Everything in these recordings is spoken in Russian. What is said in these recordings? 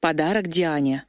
Подарок Диане.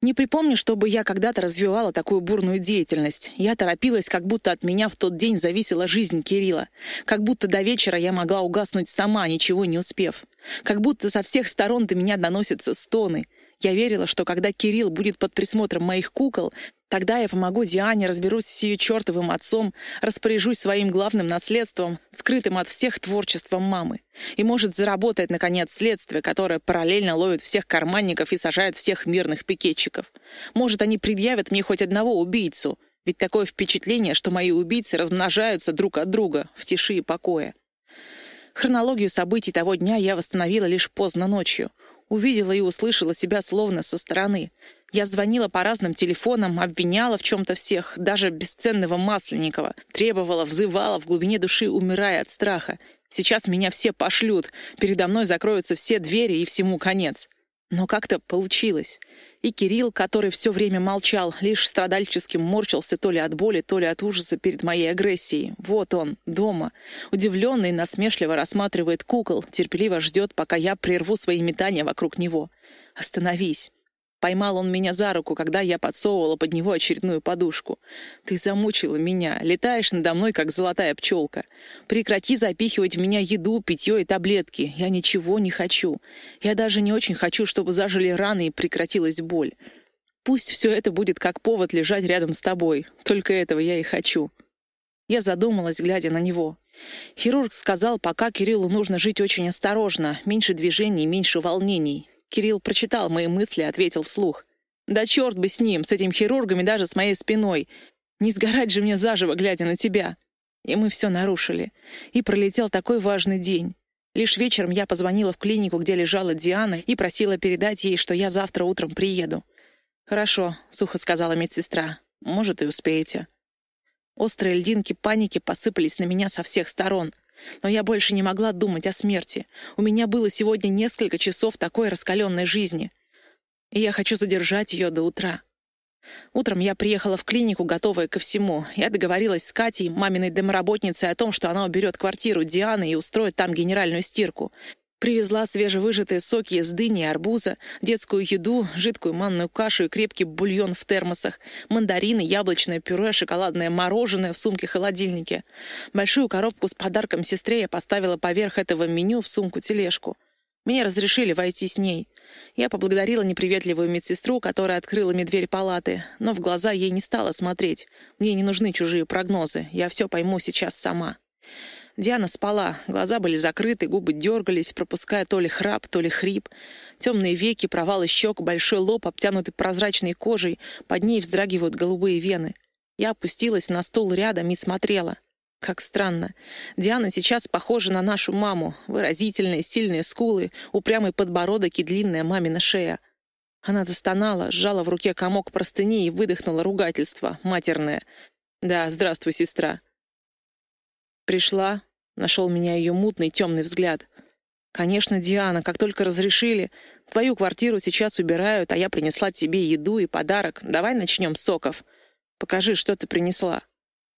Не припомню, чтобы я когда-то развивала такую бурную деятельность. Я торопилась, как будто от меня в тот день зависела жизнь Кирилла. Как будто до вечера я могла угаснуть сама, ничего не успев. Как будто со всех сторон до меня доносятся стоны. Я верила, что когда Кирилл будет под присмотром моих кукол, тогда я помогу Диане, разберусь с ее чертовым отцом, распоряжусь своим главным наследством, скрытым от всех творчеством мамы. И может заработать, наконец, следствие, которое параллельно ловит всех карманников и сажает всех мирных пикетчиков. Может, они предъявят мне хоть одного убийцу, ведь такое впечатление, что мои убийцы размножаются друг от друга в тиши и покое. Хронологию событий того дня я восстановила лишь поздно ночью — Увидела и услышала себя словно со стороны. Я звонила по разным телефонам, обвиняла в чем-то всех, даже бесценного Масленникова, требовала, взывала в глубине души, умирая от страха. Сейчас меня все пошлют, передо мной закроются все двери и всему конец. Но как-то получилось. И Кирилл, который все время молчал, лишь страдальчески морщился то ли от боли, то ли от ужаса перед моей агрессией. Вот он, дома. Удивленный, насмешливо рассматривает кукол, терпеливо ждет, пока я прерву свои метания вокруг него. «Остановись!» Поймал он меня за руку, когда я подсовывала под него очередную подушку. «Ты замучила меня, летаешь надо мной, как золотая пчелка. Прекрати запихивать в меня еду, питье и таблетки. Я ничего не хочу. Я даже не очень хочу, чтобы зажили раны и прекратилась боль. Пусть все это будет как повод лежать рядом с тобой. Только этого я и хочу». Я задумалась, глядя на него. Хирург сказал, пока Кириллу нужно жить очень осторожно, меньше движений, меньше волнений. Кирилл прочитал мои мысли и ответил вслух. «Да черт бы с ним, с этим хирургом и даже с моей спиной. Не сгорать же мне заживо, глядя на тебя». И мы все нарушили. И пролетел такой важный день. Лишь вечером я позвонила в клинику, где лежала Диана, и просила передать ей, что я завтра утром приеду. «Хорошо», — сухо сказала медсестра. «Может, и успеете». Острые льдинки паники посыпались на меня со всех сторон — но я больше не могла думать о смерти. У меня было сегодня несколько часов такой раскаленной жизни. И я хочу задержать ее до утра. Утром я приехала в клинику, готовая ко всему. Я договорилась с Катей, маминой домоработницей, о том, что она уберет квартиру Дианы и устроит там генеральную стирку. Привезла свежевыжатые соки из дыни и арбуза, детскую еду, жидкую манную кашу и крепкий бульон в термосах, мандарины, яблочное пюре, шоколадное мороженое в сумке-холодильнике. Большую коробку с подарком сестре я поставила поверх этого меню в сумку-тележку. Мне разрешили войти с ней. Я поблагодарила неприветливую медсестру, которая открыла мне дверь палаты, но в глаза ей не стала смотреть. Мне не нужны чужие прогнозы, я все пойму сейчас сама. Диана спала, глаза были закрыты, губы дергались, пропуская то ли храп, то ли хрип. Темные веки, провалы щек, большой лоб, обтянутый прозрачной кожей, под ней вздрагивают голубые вены. Я опустилась на стул рядом и смотрела. Как странно. Диана сейчас похожа на нашу маму. Выразительные, сильные скулы, упрямый подбородок и длинная мамина шея. Она застонала, сжала в руке комок простыни и выдохнула ругательство, матерное. «Да, здравствуй, сестра». Пришла, Нашел меня ее мутный темный взгляд. «Конечно, Диана, как только разрешили. Твою квартиру сейчас убирают, а я принесла тебе еду и подарок. Давай начнем с соков. Покажи, что ты принесла».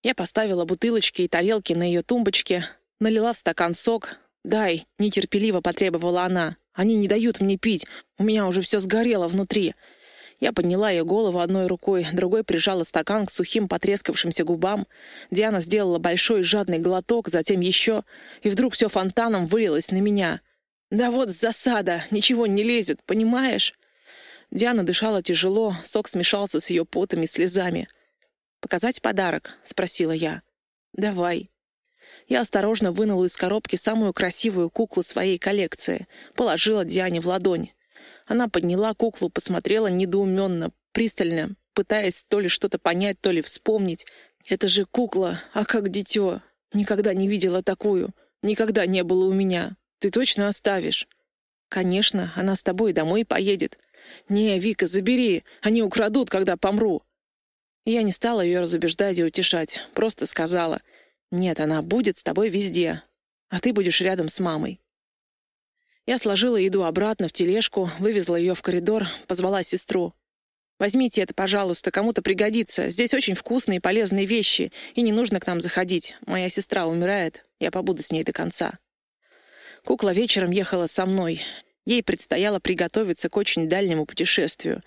Я поставила бутылочки и тарелки на ее тумбочке, налила в стакан сок. «Дай», — нетерпеливо потребовала она. «Они не дают мне пить. У меня уже все сгорело внутри». Я подняла ее голову одной рукой, другой прижала стакан к сухим потрескавшимся губам. Диана сделала большой жадный глоток, затем еще, и вдруг все фонтаном вылилось на меня. «Да вот засада! Ничего не лезет, понимаешь?» Диана дышала тяжело, сок смешался с ее потом и слезами. «Показать подарок?» — спросила я. «Давай». Я осторожно вынула из коробки самую красивую куклу своей коллекции, положила Диане в ладонь. Она подняла куклу, посмотрела недоуменно, пристально, пытаясь то ли что-то понять, то ли вспомнить. «Это же кукла, а как дитё. Никогда не видела такую. Никогда не было у меня. Ты точно оставишь?» «Конечно, она с тобой домой поедет». «Не, Вика, забери, они украдут, когда помру». Я не стала ее разубеждать и утешать, просто сказала, «Нет, она будет с тобой везде, а ты будешь рядом с мамой». Я сложила еду обратно в тележку, вывезла ее в коридор, позвала сестру. «Возьмите это, пожалуйста, кому-то пригодится. Здесь очень вкусные и полезные вещи, и не нужно к нам заходить. Моя сестра умирает, я побуду с ней до конца». Кукла вечером ехала со мной. Ей предстояло приготовиться к очень дальнему путешествию.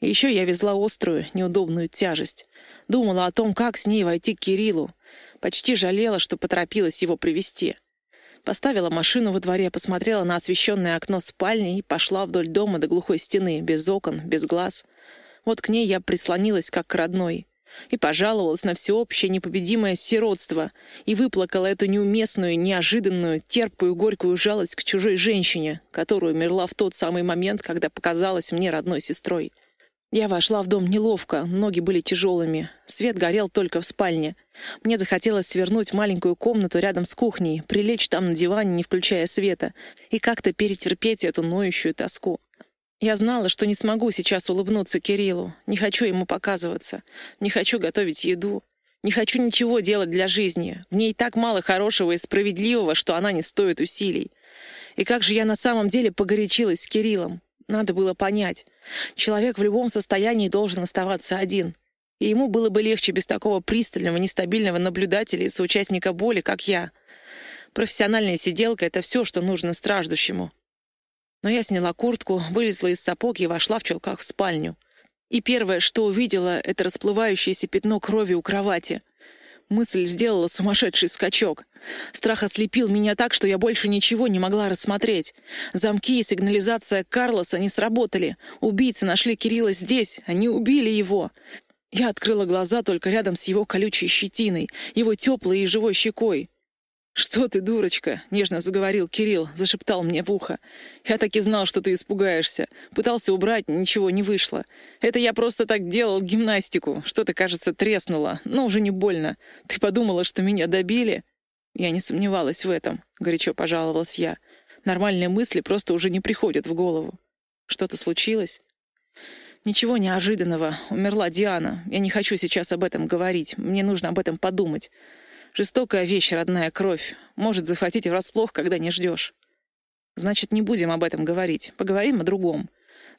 И еще я везла острую, неудобную тяжесть. Думала о том, как с ней войти к Кириллу. Почти жалела, что поторопилась его привести. Поставила машину во дворе, посмотрела на освещенное окно спальни и пошла вдоль дома до глухой стены, без окон, без глаз. Вот к ней я прислонилась, как к родной и пожаловалась на всеобщее непобедимое сиротство и выплакала эту неуместную, неожиданную, терпкую, горькую жалость к чужой женщине, которая умерла в тот самый момент, когда показалась мне родной сестрой. Я вошла в дом неловко, ноги были тяжелыми. Свет горел только в спальне. Мне захотелось свернуть в маленькую комнату рядом с кухней, прилечь там на диване, не включая света, и как-то перетерпеть эту ноющую тоску. Я знала, что не смогу сейчас улыбнуться Кириллу. Не хочу ему показываться. Не хочу готовить еду. Не хочу ничего делать для жизни. В ней так мало хорошего и справедливого, что она не стоит усилий. И как же я на самом деле погорячилась с Кириллом. Надо было понять. Человек в любом состоянии должен оставаться один. И ему было бы легче без такого пристального, нестабильного наблюдателя и соучастника боли, как я. Профессиональная сиделка — это все, что нужно страждущему. Но я сняла куртку, вылезла из сапог и вошла в чулках в спальню. И первое, что увидела, — это расплывающееся пятно крови у кровати. Мысль сделала сумасшедший скачок. Страх ослепил меня так, что я больше ничего не могла рассмотреть. Замки и сигнализация Карлоса не сработали. Убийцы нашли Кирилла здесь, они убили его. Я открыла глаза только рядом с его колючей щетиной, его теплой и живой щекой. «Что ты, дурочка?» — нежно заговорил Кирилл, зашептал мне в ухо. «Я так и знал, что ты испугаешься. Пытался убрать, ничего не вышло. Это я просто так делал гимнастику. Что-то, кажется, треснуло, но уже не больно. Ты подумала, что меня добили?» Я не сомневалась в этом, — горячо пожаловалась я. Нормальные мысли просто уже не приходят в голову. Что-то случилось? Ничего неожиданного. Умерла Диана. Я не хочу сейчас об этом говорить. Мне нужно об этом подумать. Жестокая вещь, родная кровь. Может захватить врасплох, когда не ждешь. Значит, не будем об этом говорить. Поговорим о другом.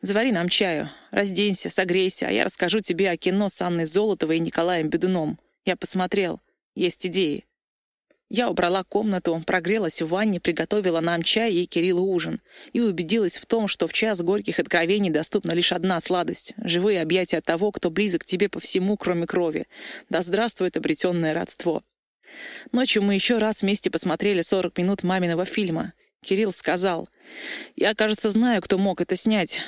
Завари нам чаю. Разденься, согрейся, а я расскажу тебе о кино с Анной Золотовой и Николаем Бедуном. Я посмотрел. Есть идеи. Я убрала комнату, прогрелась в ванне, приготовила нам чай и Кириллу ужин. И убедилась в том, что в час горьких откровений доступна лишь одна сладость — живые объятия того, кто близок тебе по всему, кроме крови. Да здравствует обретенное родство. Ночью мы еще раз вместе посмотрели 40 минут маминого фильма. Кирилл сказал, «Я, кажется, знаю, кто мог это снять.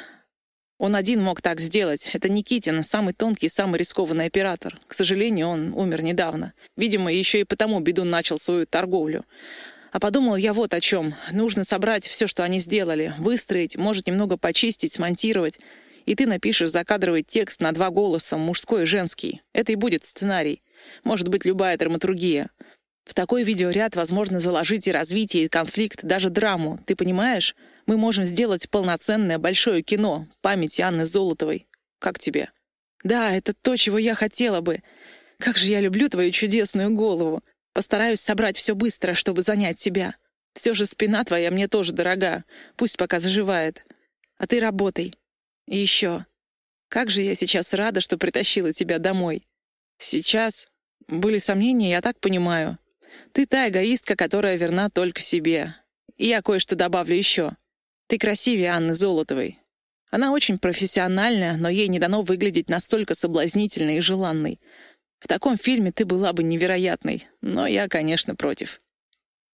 Он один мог так сделать. Это Никитин, самый тонкий, самый рискованный оператор. К сожалению, он умер недавно. Видимо, еще и потому Бедун начал свою торговлю. А подумал я вот о чем. Нужно собрать все, что они сделали, выстроить, может, немного почистить, смонтировать. И ты напишешь закадровый текст на два голоса, мужской и женский. Это и будет сценарий. Может быть, любая драматургия. В такой видеоряд возможно заложить и развитие, и конфликт, даже драму. Ты понимаешь? Мы можем сделать полноценное большое кино памяти Анны Золотовой. Как тебе? Да, это то, чего я хотела бы. Как же я люблю твою чудесную голову. Постараюсь собрать все быстро, чтобы занять тебя. Все же спина твоя мне тоже дорога. Пусть пока заживает. А ты работай. И еще. Как же я сейчас рада, что притащила тебя домой. Сейчас были сомнения, я так понимаю. Ты та эгоистка, которая верна только себе. И я кое-что добавлю еще. Ты красивее Анны Золотовой. Она очень профессиональная, но ей не дано выглядеть настолько соблазнительной и желанной. В таком фильме ты была бы невероятной, но я, конечно, против.